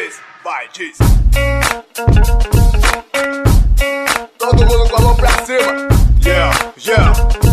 vez, vai, diz. Todo mundo com a mão pra cima. Yeah, yeah.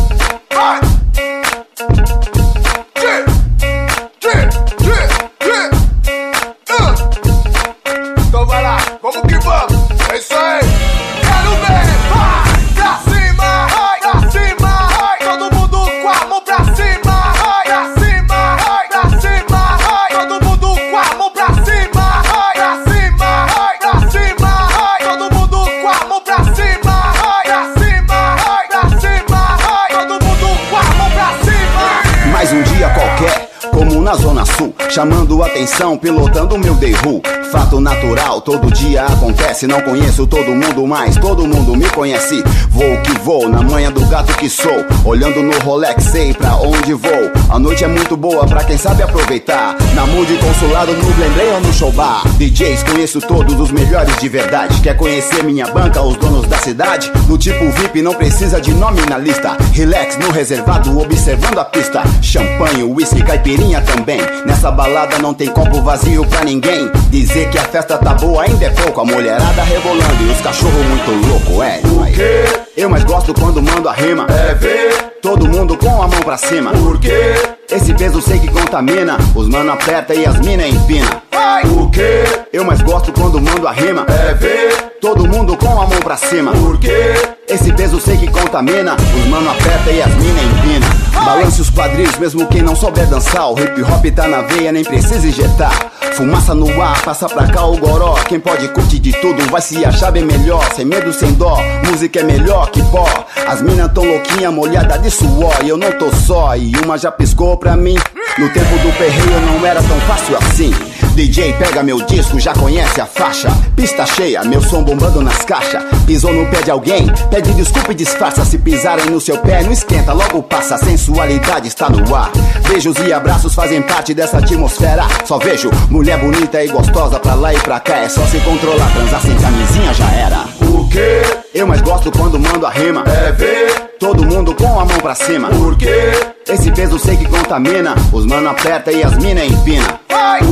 Chamando atenção, pilotando meu Dayru. Fato natural, todo dia acontece. Não conheço todo mundo, mas todo mundo me conhece. Vou que vou, na manha do gato que sou. Olhando no Rolex, sei pra onde vou. A noite é muito boa pra quem sabe aproveitar. Na Mude Consulado, no Blembrei ou no Show Bar. DJs, conheço todos os melhores de verdade. Quer conhecer minha banca, os donos da cidade? No tipo VIP, não precisa de nome na lista. Relax no reservado, observando a pista. Champanhe, whisky, caipirinha também. Nessa balada não tem copo vazio pra ninguém. Dizer que a festa tá boa ainda é pouco. A mulherada rebolando e os cachorros muito louco, é. O quê? Eu mais gosto quando mando a rima. É ver Todo mundo com a mão pra cima. Por quê? Esse peso sei que contamina. Os mano aperta e as mina empina. O quê? Eu mais gosto quando mando a rima. É ver Todo mundo com a mão pra cima. Por quê? Esse peso sei que contamina. Os mano aperta e as mina empina. Balance os quadris, mesmo quem não souber dançar. O hip hop tá na veia, nem precisa injetar. Fumaça no ar, passa pra cá o goró. Quem pode curtir de tudo vai se achar bem melhor. Sem medo, sem dó, música é melhor que pó. As minas tão louquinha, molhada de suor. E eu não tô só, e uma já piscou pra mim. No tempo do perreio não era tão fácil assim. DJ pega meu disco, já conhece a faixa. Pista cheia, meu som bombando nas caixas. Pisou no pé de alguém, pede desculpa e disfarça. Se pisarem no seu pé, não esquenta, logo passa. A sensualidade está no ar. Beijos e abraços fazem parte dessa atmosfera. Só vejo mulher bonita e gostosa pra lá e pra cá. É só se controlar, transar sem camisinha já era. O quê? Eu mais gosto quando mando a rima. É ver Todo mundo com a mão pra cima. Por quê? Esse peso sei que contamina. Os mano aperta e as mina empina.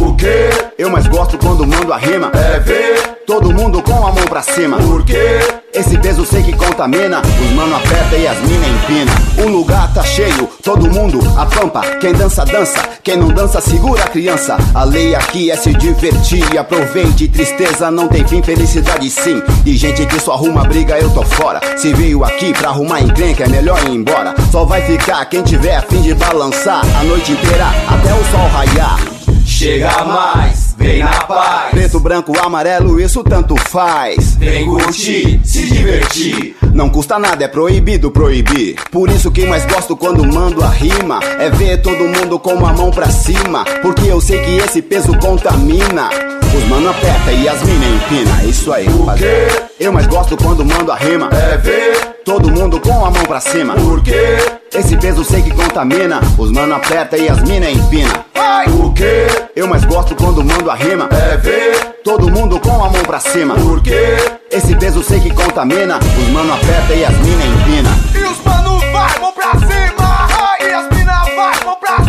O quê? Eu mais gosto quando mando a rima. É ver Todo mundo com a mão pra cima. Por quê? Esse peso sei que contamina. Os mano aperta e as mina empina. O lugar tá cheio, todo mundo a pampa. Quem dança, dança. Quem não dança, segura a criança. A lei aqui é se divertir. Aproveite, tristeza não tem fim, felicidade sim. E gente que só arruma briga, eu tô fora. Se veio aqui pra arrumar encrenca, é melhor ir embora. Só vai ficar quem tiver a fim de balançar a noite inteira até o sol raiar. Chega mais, vem na paz Preto, branco, amarelo, isso tanto faz. Vem curtir, se divertir Não custa nada, é proibido proibir. Por isso que mais gosto quando mando a rima é ver todo mundo com a mão pra cima. Porque eu sei que esse peso contamina. Os mano aperta e as mina empina. Isso aí, rapaziada. Eu mais gosto quando mando a rima É ver todo mundo com a mão pra cima. Por quê? Esse peso sei que contamina. Os mano aperta e as mina empina. O quê? Eu mais gosto quando mando a rima É ver todo mundo com a mão pra cima. Por quê? Esse peso sei que contamina. Os mano aperta e as mina empina. E os mano vai, mão pra cima E as mina vai, mão pra